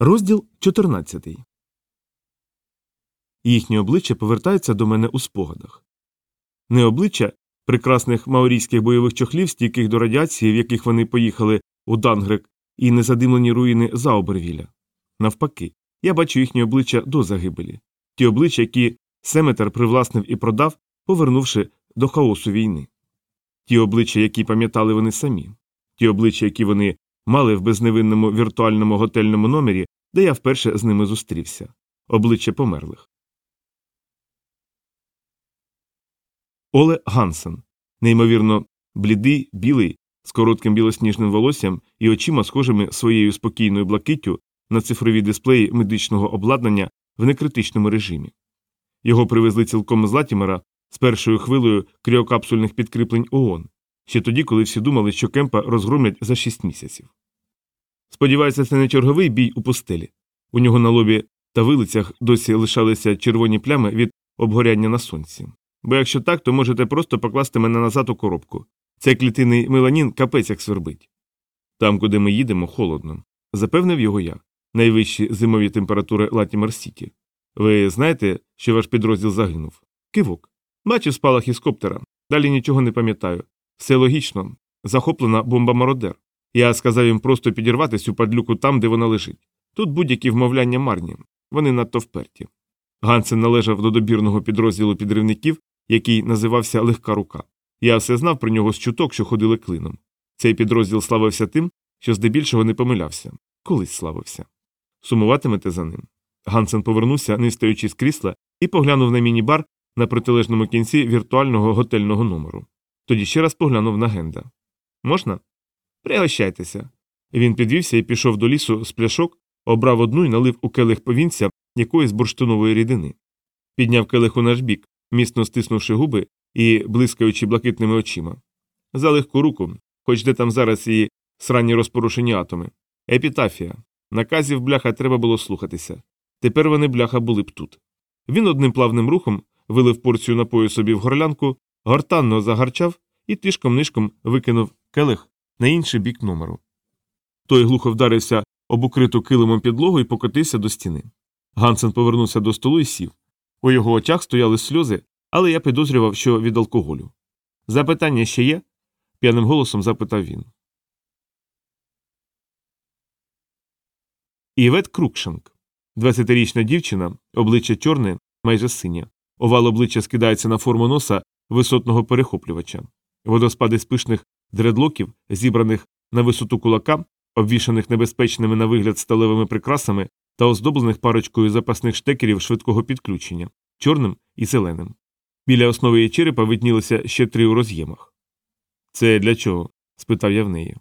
Розділ 14 Їхні обличчя повертаються до мене у спогадах. Не обличчя прекрасних маорійських бойових чохлів, стійких до радіації, в яких вони поїхали у Дангрек, і незадимлені руїни Заобервіля. Навпаки, я бачу їхні обличчя до загибелі, ті обличчя, які Семетер привласнив і продав, повернувши до хаосу війни, ті обличчя, які пам'ятали вони самі, ті обличчя, які вони мали в безневинному віртуальному готельному номері, де я вперше з ними зустрівся обличчя померлих. Оле Гансен, неймовірно блідий, білий, з коротким білосніжним волоссям і очима, схожими своєю спокійною блакиттю на цифрові дисплеї медичного обладнання в некритичному режимі. Його привезли цілком з Латімера з першою хвилею кріокапсульних підкріплень ООН, ще тоді, коли всі думали, що кемпа розгромлять за шість місяців. Сподіваюся, це не черговий бій у пустелі. У нього на лобі та вилицях досі лишалися червоні плями від обгоряння на сонці. Бо якщо так, то можете просто покласти мене назад у коробку. Цей клітинний меланін капець як свербить. Там, куди ми їдемо, холодно. Запевнив його я. Найвищі зимові температури Латімер Сіті. Ви знаєте, що ваш підрозділ загинув? Кивок. Бачив спалах із коптера. Далі нічого не пам'ятаю. Все логічно. Захоплена бомба мародер. Я сказав їм просто підірвати цю падлюку там, де вона лежить. Тут будь-які вмовляння марні. Вони надто вперті. Гансен належав до добірного підрозділу підривників, який називався Легка рука. Я все знав про нього з чуток, що ходили клином. Цей підрозділ славився тим, що здебільшого не помилявся. Колись славився. Сумуватимете за ним. Гансен повернувся, не встаючи з крісла, і поглянув на міні-бар на протилежному кінці віртуального готельного номеру. Тоді ще раз поглянув на Генда. Можна? Пригощайтеся. Він підвівся і пішов до лісу з пляшок, обрав одну і налив у келих повінця якоїсь бурштинової рідини. Підняв келих у наш бік, міцно стиснувши губи і блискаючи блакитними очима. За легку руку, хоч де там зараз і сранні розпорушені атоми. Епітафія. Наказів бляха треба було слухатися. Тепер вони бляха були б тут. Він одним плавним рухом вилив порцію напою собі в горлянку, гортанно загарчав і тишком нишком викинув келих на інший бік номеру. Той глухо вдарився об укриту килимом підлогу і покотився до стіни. Гансен повернувся до столу і сів. У його очах стояли сльози, але я підозрював, що від алкоголю. Запитання ще є? п'яним голосом запитав він. Івет Крукшенк. 20-річна дівчина, обличчя чорне, майже синє. Овал обличчя скидається на форму носа висотного перехоплювача. Водоспади з пишних дредлоків, зібраних на висоту кулака, обвішаних небезпечними на вигляд сталевими прикрасами та оздоблених парочкою запасних штекерів швидкого підключення чорним і зеленим. Біля основи її черепа виднілося ще три у роз'ємах. Це для чого? спитав я в неї.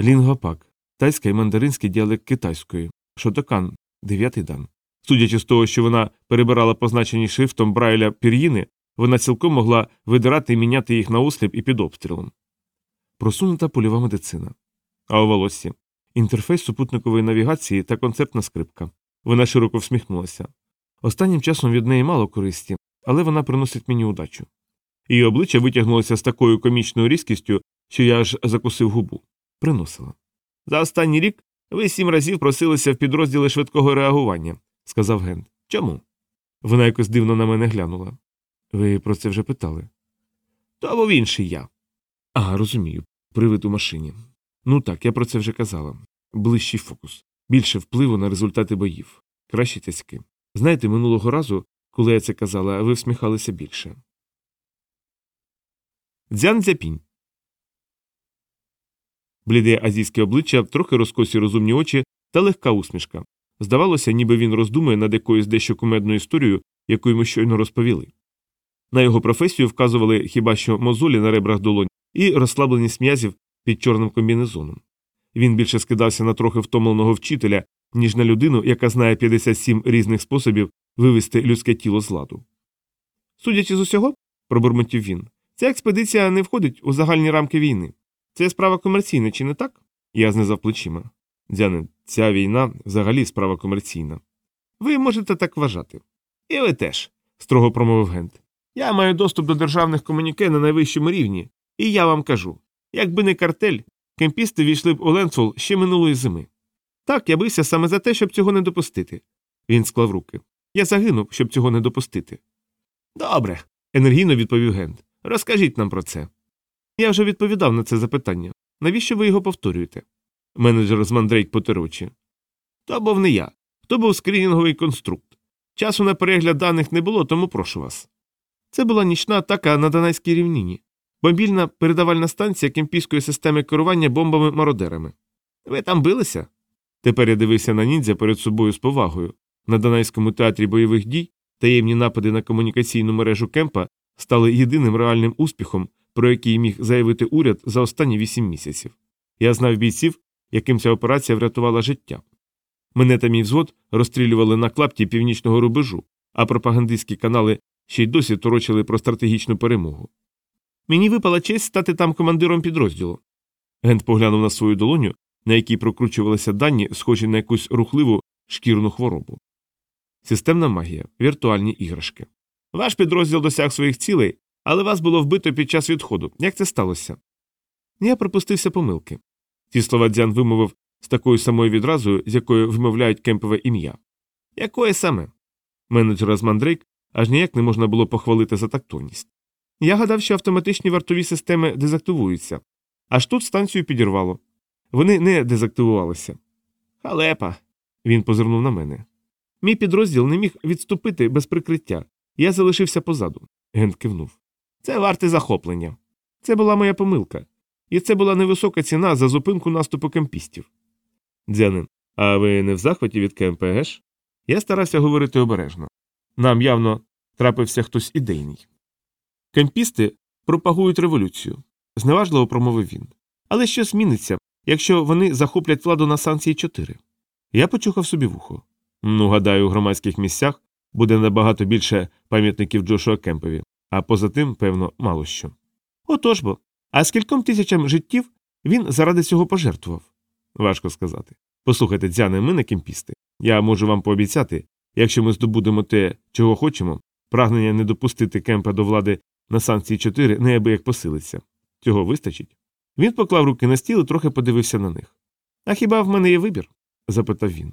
Лінгопак, тайська і мандаринський діалект китайської, шотокан, дев'ятий дан. Судячи з того, що вона перебирала позначені шрифтом Брайля пір'їни, вона цілком могла видирати і міняти їх на осліп і під обстрілом. Просунута польова медицина. А у волоссі інтерфейс супутникової навігації та концертна скрипка. Вона широко всміхнулася. Останнім часом від неї мало користі, але вона приносить мені удачу. Її обличчя витягнулося з такою комічною різкістю, що я аж закусив губу. Приносила. За останній рік ви сім разів просилися в підрозділи швидкого реагування, сказав Гент. Чому? Вона якось дивно на мене глянула. Ви про це вже питали. То був інший я. А, розумію. Привид у машині. Ну так, я про це вже казала. Ближчий фокус, більше впливу на результати боїв, кращі тяцьки. Знаєте, минулого разу, коли я це казала, ви всміхалися більше. Дзян дзяпінь. Бліде азійське обличчя, трохи розкосі розумні очі та легка усмішка. Здавалося, ніби він роздумує над якоюсь дещо кумедною історією, яку йому щойно розповіли. На його професію вказували хіба що мозолі на ребрах долонь і розслабленість м'язів під чорним комбінезоном. Він більше скидався на трохи втомленого вчителя, ніж на людину, яка знає 57 різних способів вивести людське тіло з ладу. Судячи з усього, пробурмотів він, ця експедиція не входить у загальні рамки війни. Це справа комерційна, чи не так? Я знизав плечима. Дзяне, ця війна взагалі справа комерційна. Ви можете так вважати. І ви теж, строго промовив Гент. Я маю доступ до державних комуніке на найвищому рівні, і я вам кажу якби не картель, кемпісти війшли б у Ленфол ще минулої зими. Так, я бився саме за те, щоб цього не допустити. Він склав руки. Я загинув, щоб цього не допустити. Добре, енергійно відповів Гент. Розкажіть нам про це. Я вже відповідав на це запитання. Навіщо ви його повторюєте? Менеджер з Мандрейк потер. То був не я. То був скринінговий конструкт. Часу на перегляд даних не було, тому прошу вас. Це була нічна атака на Донайській рівнині. Мобільна передавальна станція кемпійської системи керування бомбами-мародерами. Ви там билися? Тепер я дивився на ніндзя перед собою з повагою. На Донайському театрі бойових дій таємні напади на комунікаційну мережу Кемпа стали єдиним реальним успіхом, про який міг заявити уряд за останні вісім місяців. Я знав бійців, яким ця операція врятувала життя. Мене та мій взвод розстрілювали на клапті північного рубежу, а пропагандистські канали ще й досі торочили про стратегічну перемогу. Мені випала честь стати там командиром підрозділу. Гент поглянув на свою долоню, на якій прокручувалися дані, схожі на якусь рухливу шкірну хворобу. Системна магія, віртуальні іграшки. Ваш підрозділ досяг своїх цілей, але вас було вбито під час відходу. Як це сталося? Я припустився помилки. Ці слова Дзян вимовив з такою самою відразою, з якою вимовляють кемпове ім'я. Якої саме? Менеджера з Мандрейк аж ніяк не можна було похвалити за тактовність. Я гадав, що автоматичні вартові системи дезактивуються, аж тут станцію підірвало. Вони не дезактивувалися. Халепа. Він позирнув на мене. Мій підрозділ не міг відступити без прикриття. Я залишився позаду. Гент кивнув. Це варте захоплення. Це була моя помилка. І це була невисока ціна за зупинку наступу кемпістів. Дзянин, а ви не в захваті від геш? Я старався говорити обережно. Нам явно трапився хтось ідейний. Кемпісти пропагують революцію, зневажливо промовив він. Але що зміниться, якщо вони захоплять владу на санкції 4? Я почухав собі вухо. Ну, гадаю, у громадських місцях буде набагато більше пам'ятників Джошуа Кемпові, а поза тим, певно, мало що. Отож бо. А скільком тисячам життів він заради цього пожертвував? Важко сказати. Послухайте, дзяне, ми не кемпісти. Я можу вам пообіцяти, якщо ми здобудемо те, чого хочемо, прагнення не допустити кемпа до влади на санкції 4 неабияк посилиться. Цього вистачить? Він поклав руки на стіл і трохи подивився на них. А хіба в мене є вибір? запитав він.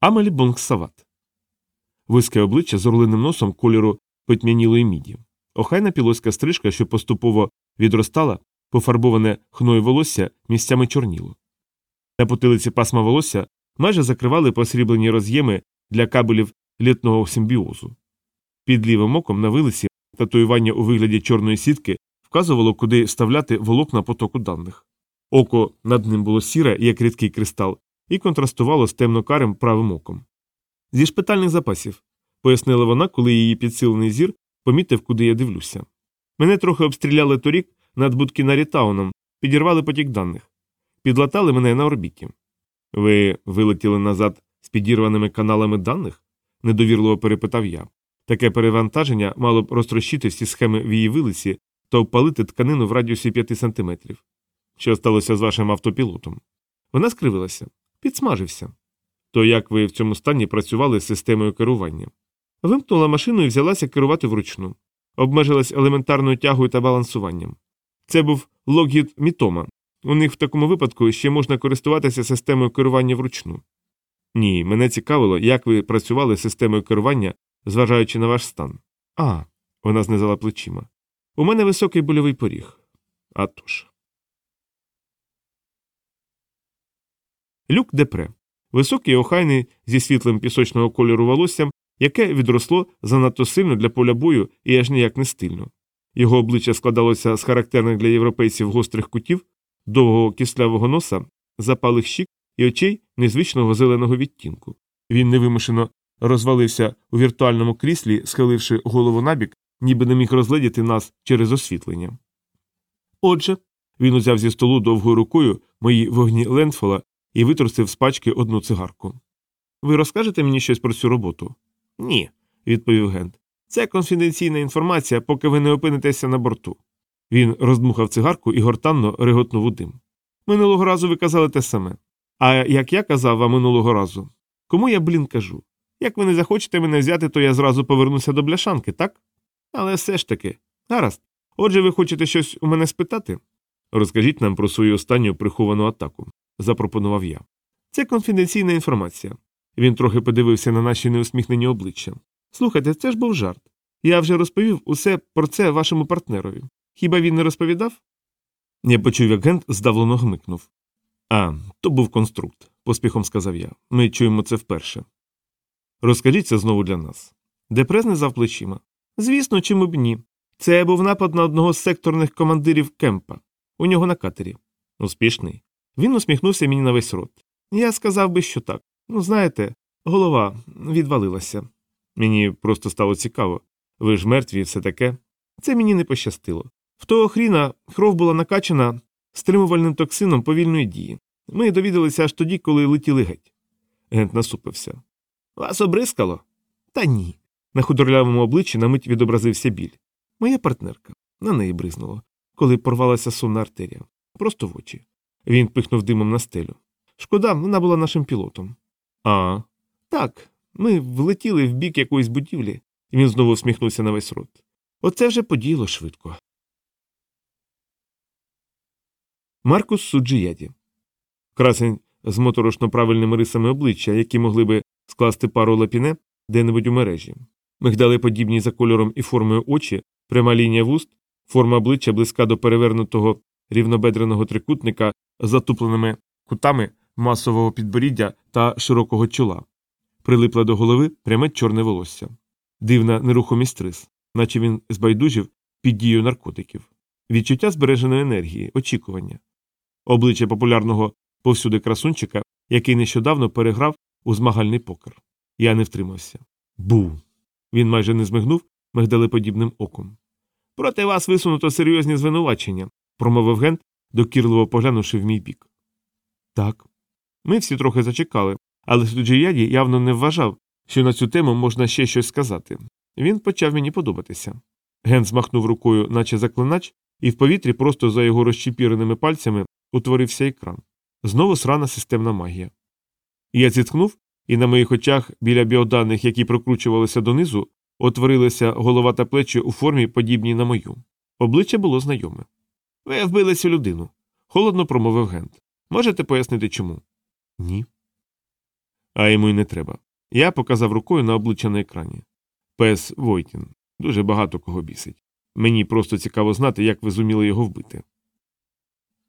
Амелі Бонг-Сават. Вузьке обличчя з орлиним носом кольору потьмянілої міді. Охайна пілотська стрижка, що поступово відростала, пофарбоване хною волосся місцями чорніло. На потилиці пасма волосся майже закривали посріблені роз'єми для кабелів літного симбіозу. Під лівим оком на вилиці татуювання у вигляді чорної сітки вказувало, куди вставляти волокна потоку даних. Око над ним було сіре, як рідкий кристал, і контрастувало з темно-карим правим оком. Зі шпитальних запасів, пояснила вона, коли її підсилений зір помітив, куди я дивлюся. Мене трохи обстріляли торік над Будкінарітауном, підірвали потік даних, підлатали мене на орбіті. Ви вилетіли назад з підірваними каналами даних? недовірливо перепитав я. Таке перевантаження мало б розтрощити всі схеми в її вилиці та обпалити тканину в радіусі 5 сантиметрів. Що сталося з вашим автопілотом? Вона скривилася, підсмажився. То як ви в цьому стані працювали з системою керування? Вимкнула машину і взялася керувати вручну, обмежилась елементарною тягою та балансуванням. Це був логід Мітома. У них в такому випадку ще можна користуватися системою керування вручну. Ні, мене цікавило, як ви працювали з системою керування, зважаючи на ваш стан. А, вона знизала плечима. У мене високий больовий поріг. А тож. Люк Депре. Високий охайний зі світлим пісочного кольору волоссям, яке відросло занадто сильно для поля бою і аж ніяк не стильно. Його обличчя складалося з характерних для європейців гострих кутів, довгого кислявого носа, запалих щік і очей незвичного зеленого відтінку. Він невимушено розвалився у віртуальному кріслі, схиливши голову набік, ніби не міг розгледіти нас через освітлення. Отже, він узяв зі столу довгою рукою мої вогні Лендфола і витрусив з пачки одну цигарку. Ви розкажете мені щось про цю роботу? Ні, відповів Гент. Це конфіденційна інформація, поки ви не опинитеся на борту. Він роздмухав цигарку і гортанно реготнув у дим. Минулого разу ви казали те саме. А як я казав вам минулого разу, кому я, блін, кажу? Як ви не захочете мене взяти, то я зразу повернуся до бляшанки, так? Але все ж таки, гаразд. Отже, ви хочете щось у мене спитати? Розкажіть нам про свою останню приховану атаку, запропонував я. Це конфіденційна інформація. Він трохи подивився на наші неусміхнені обличчя. Слухайте, це ж був жарт. Я вже розповів усе про це вашому партнерові. Хіба він не розповідав? Я почув, як Гент здавлено гмикнув. А, то був конструкт, поспіхом сказав я. Ми чуємо це вперше. Розкажіть це знову для нас. Депрес не зав плечима. Звісно, чому б ні. Це був напад на одного з секторних командирів кемпа. У нього на катері. Успішний. Він усміхнувся мені на весь рот. Я сказав би, що так. Ну, знаєте, голова відвалилася. Мені просто стало цікаво. Ви ж мертві і все таке. Це мені не пощастило. В того хріна кров була накачана стримувальним токсином повільної дії. Ми довідалися аж тоді, коли летіли геть. Гент насупився. Вас обрискало? Та ні. На худорлявому обличчі на мить відобразився біль. Моя партнерка. На неї бризнуло, коли порвалася сонна артерія. Просто в очі. Він пихнув димом на стелю. Шкода, вона була нашим пілотом. А, так, ми влетіли в бік якоїсь будівлі, він знову усміхнувся на весь рот. Оце вже подіяло швидко. Маркус Суджіяді. Красень з моторошно правильними рисами обличчя, які могли би скласти пару лапіне де-небудь у мережі. Мигдали подібні за кольором і формою очі, пряма лінія вуст, форма обличчя близька до перевернутого рівнобедреного трикутника з затупленими кутами масового підборіддя та широкого чола. Прилипла до голови пряме чорне волосся. Дивна нерухомість рис, наче він збайдужив під дією наркотиків, відчуття збереженої енергії, очікування, обличчя популярного повсюди красунчика, який нещодавно переграв у змагальний покер. Я не втримався. Бу. Він майже не змигнув мигдалеподібним оком. Проти вас висунуто серйозні звинувачення, промовив Гент, докірливо поглянувши в мій бік. Так. Ми всі трохи зачекали, але Суджияді явно не вважав, що на цю тему можна ще щось сказати. Він почав мені подобатися. Ген змахнув рукою, наче заклинач, і в повітрі просто за його розчіпіреними пальцями утворився екран. Знову срана системна магія. Я зіткнув, і на моїх очах біля біоданих, які прокручувалися донизу, отворилися голова та плечі у формі, подібній на мою. Обличчя було знайоме. Ви вбили цю людину, холодно промовив Гент. Можете пояснити чому? Ні. А йому й не треба. Я показав рукою на обличчя на екрані. Пес Войтін. Дуже багато кого бісить. Мені просто цікаво знати, як ви зуміли його вбити.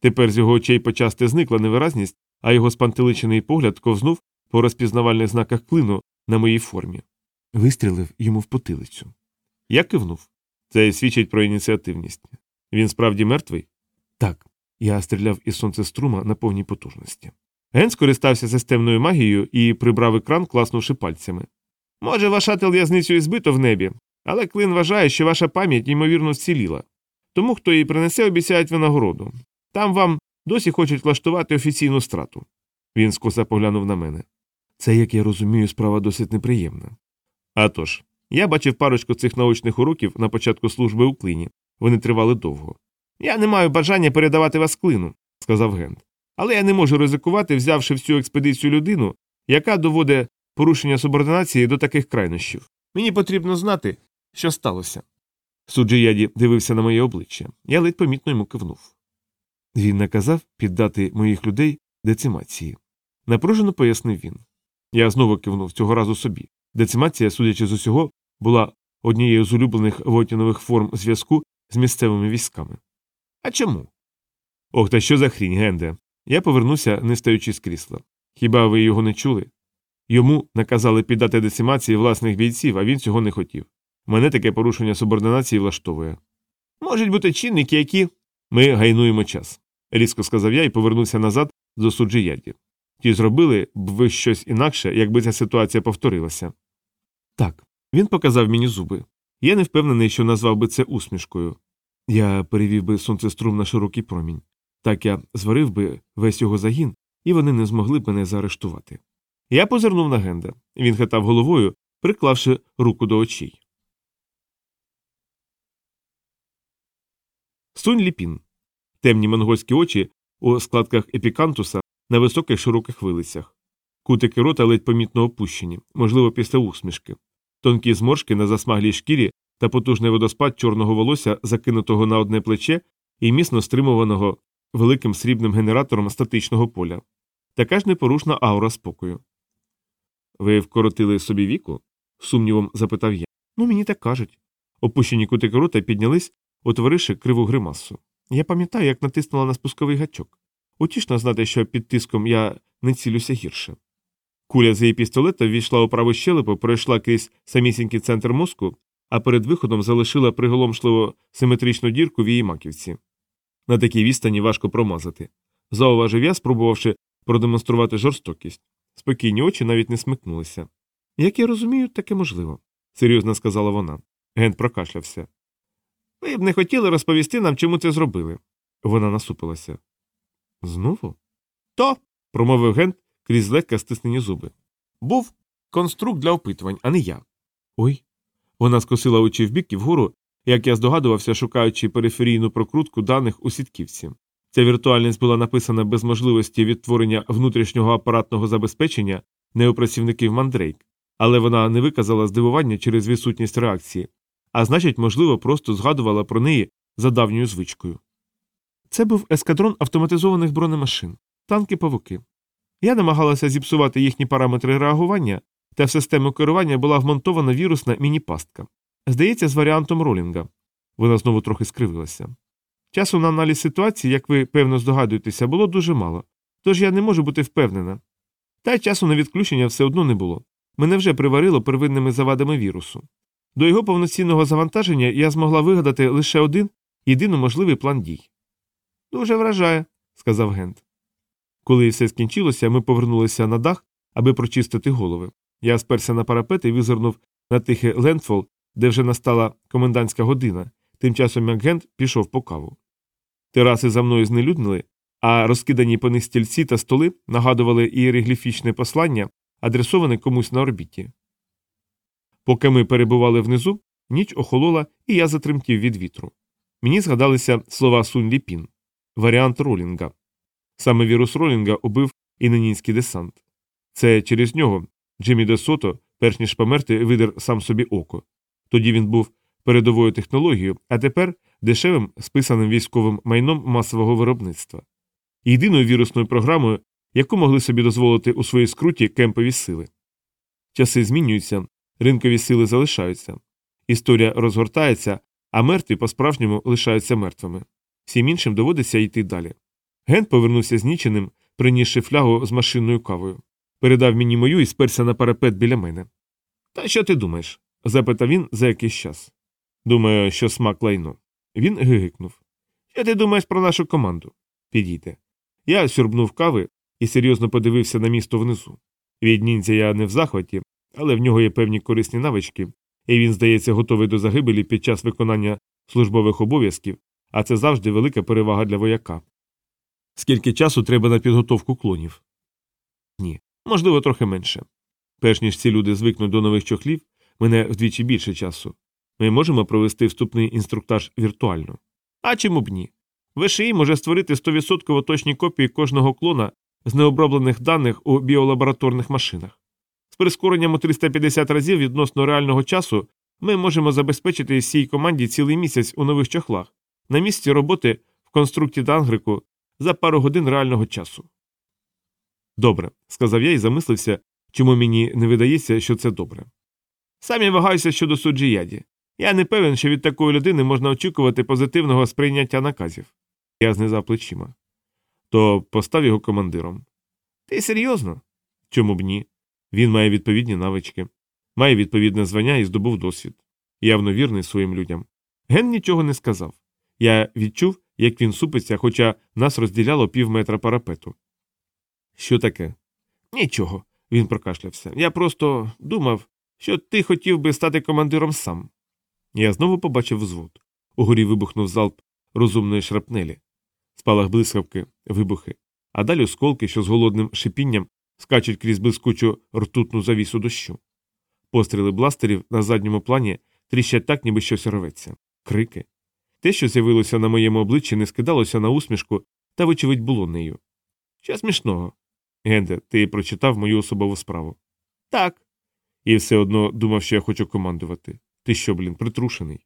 Тепер з його очей почасти зникла невиразність, а його спантеличений погляд ковзнув по розпізнавальних знаках клину на моїй формі. Вистрілив йому в потилицю. Я кивнув. Це свідчить про ініціативність. Він справді мертвий? Так. Я стріляв із сонцеструма на повній потужності. Ген скористався системною магією і прибрав екран, класнувши пальцями. Може, ваша в'язницю і збито в небі, але клин вважає, що ваша пам'ять ймовірно вціліла. Тому, хто її принесе, обіцяють винагороду. Там вам досі хочуть влаштувати офіційну страту. Він скоса поглянув на мене. Це, як я розумію, справа досить неприємна. А тож, я бачив парочку цих научних уроків на початку служби у клині. Вони тривали довго. Я не маю бажання передавати вас клину, сказав Гент. Але я не можу ризикувати, взявши всю експедицію людину, яка доводить порушення субординації до таких крайнощів. Мені потрібно знати, що сталося. Суджияді дивився на моє обличчя. Я ледь помітно йому кивнув. Він наказав піддати моїх людей децимації. Напружено пояснив він. Я знову кивнув цього разу собі. Децимація, судячи з усього, була однією з улюблених Войтінових форм зв'язку з місцевими військами. А чому? Ох, та що за хрінь, Генде? Я повернуся, не стаючи з крісла. Хіба ви його не чули? Йому наказали піддати децимації власних бійців, а він цього не хотів. Мене таке порушення субординації влаштовує. Можуть бути чинники, які. Ми гайнуємо час, різко сказав я і повернувся назад до суджіяді. Ті зробили б ви щось інакше, якби ця ситуація повторилася. Так, він показав мені зуби. Я не впевнений, що назвав би це усмішкою. Я перевів би сонцеструм на широкий промінь. Так я зварив би весь його загін, і вони не змогли б мене заарештувати. Я позирнув на Генда. Він хитав головою, приклавши руку до очей. Сунь ліпін. Темні монгольські очі у складках епікантуса на високих широких вилицях. Кутики рота ледь помітно опущені, можливо, після усмішки, тонкі зморшки на засмаглій шкірі та потужний водоспад чорного волосся, закинутого на одне плече і міцно стримуваного великим срібним генератором статичного поля. Така ж непорушна аура спокою. Ви вкоротили собі віку? сумнівом запитав я. Ну, мені так кажуть. Опущені кутики рота піднялись, утворивши криву гримасу. Я пам'ятаю, як натиснула на спусковий гачок. Утішно знати, що під тиском я не цілюся гірше. Куля з її пістолета ввійшла у праву щелепу, пройшла крізь самісінький центр мозку, а перед виходом залишила приголомшливо симетричну дірку в її маківці. На такій відстані важко промазати. Зауважив я, спробувавши продемонструвати жорстокість. Спокійні очі навіть не смикнулися. Як я розумію, таке можливо, серйозно сказала вона. Ген прокашлявся. Ви б не хотіли розповісти нам, чому це зробили. Вона насупилася. Знову? То, промовив Ген крізь легко стиснені зуби. Був конструкт для опитувань, а не я. Ой. Вона скосила очі вбік і вгору, як я здогадувався, шукаючи периферійну прокрутку даних у сітківці. Ця віртуальність була написана без можливості відтворення внутрішнього апаратного забезпечення неопрацівників мандрейк, але вона не виказала здивування через відсутність реакції, а значить, можливо, просто згадувала про неї за давньою звичкою. Це був ескадрон автоматизованих бронемашин, танки павуки. Я намагалася зіпсувати їхні параметри реагування, та в систему керування була вмонтована вірусна міні-пастка. Здається, з варіантом ролінга. Вона знову трохи скривилася. Часу на аналіз ситуації, як ви певно здогадуєтеся, було дуже мало, тож я не можу бути впевнена. Та й часу на відключення все одно не було. Мене вже приварило первинними завадами вірусу. До його повноцінного завантаження я змогла вигадати лише один єдино можливий план дій. Дуже вражає, сказав Гент. Коли все скінчилося, ми повернулися на дах, аби прочистити голови. Я сперся на парапет і визирнув на тихий Лендфол, де вже настала комендантська година, тим часом як Гент пішов по каву. Тераси за мною знелюднили, а розкидані по них стільці та столи нагадували ієрогліфічне послання, адресоване комусь на орбіті. Поки ми перебували внизу, ніч охолола, і я затремтів від вітру. Мені згадалися слова Сунь Ліпін варіант ролінга. Саме вірус ролінга убив інанінський десант. Це через нього Джиммі де Сото, перш ніж померти, видер сам собі око. Тоді він був передовою технологією, а тепер дешевим списаним військовим майном масового виробництва. Єдиною вірусною програмою, яку могли собі дозволити у своїй скруті кемпові сили. Часи змінюються, ринкові сили залишаються. Історія розгортається, а мертві по-справжньому лишаються мертвими. Всім іншим доводиться йти далі. Ген повернувся зніченим, принісши флягу з машинною кавою. Передав мені мою і сперся на парапет біля мене. Та що ти думаєш? запитав він за якийсь час. Думаю, що смак лайно. Він гигикнув. Що ти думаєш про нашу команду? Підійте. Я сюрбнув кави і серйозно подивився на місто внизу. Від ніндзя я не в захваті, але в нього є певні корисні навички, і він, здається, готовий до загибелі під час виконання службових обов'язків, а це завжди велика перевага для вояка. Скільки часу треба на підготовку клонів? Ні, можливо, трохи менше. Перш ніж ці люди звикнуть до нових чохлів, мене вдвічі більше часу. Ми можемо провести вступний інструктаж віртуально. А чому б ні? ВШІ може створити 100% точні копії кожного клона з необроблених даних у біолабораторних машинах. З прискоренням у 350 разів відносно реального часу ми можемо забезпечити всій команді цілий місяць у нових чохлах, на місці роботи в конструкті Дангрику за пару годин реального часу. Добре, сказав я і замислився, чому мені не видається, що це добре. Сам я вагаюся щодо суджіяді. Я не певен, що від такої людини можна очікувати позитивного сприйняття наказів. Я знизав плечима. То постав його командиром. Ти серйозно? Чому б ні? Він має відповідні навички, має відповідне звання і здобув досвід. Явно вірний своїм людям. Ген нічого не сказав. Я відчув, як він супиться, хоча нас розділяло пів метра парапету. Що таке? Нічого, він прокашлявся. Я просто думав, що ти хотів би стати командиром сам. Я знову побачив взвод. Угорі вибухнув залп розумної шрапнелі, спалах блискавки, вибухи, а далі осколки, що з голодним шипінням скачуть крізь блискучу ртутну завісу дощу. Постріли бластерів на задньому плані тріщать так, ніби щось рветься. Крики. Те, що з'явилося на моєму обличчі, не скидалося на усмішку та, вочевидь, було нею. Що смішного? Генде, ти прочитав мою особову справу. Так. І все одно думав, що я хочу командувати. Ти що, блін, притрушений?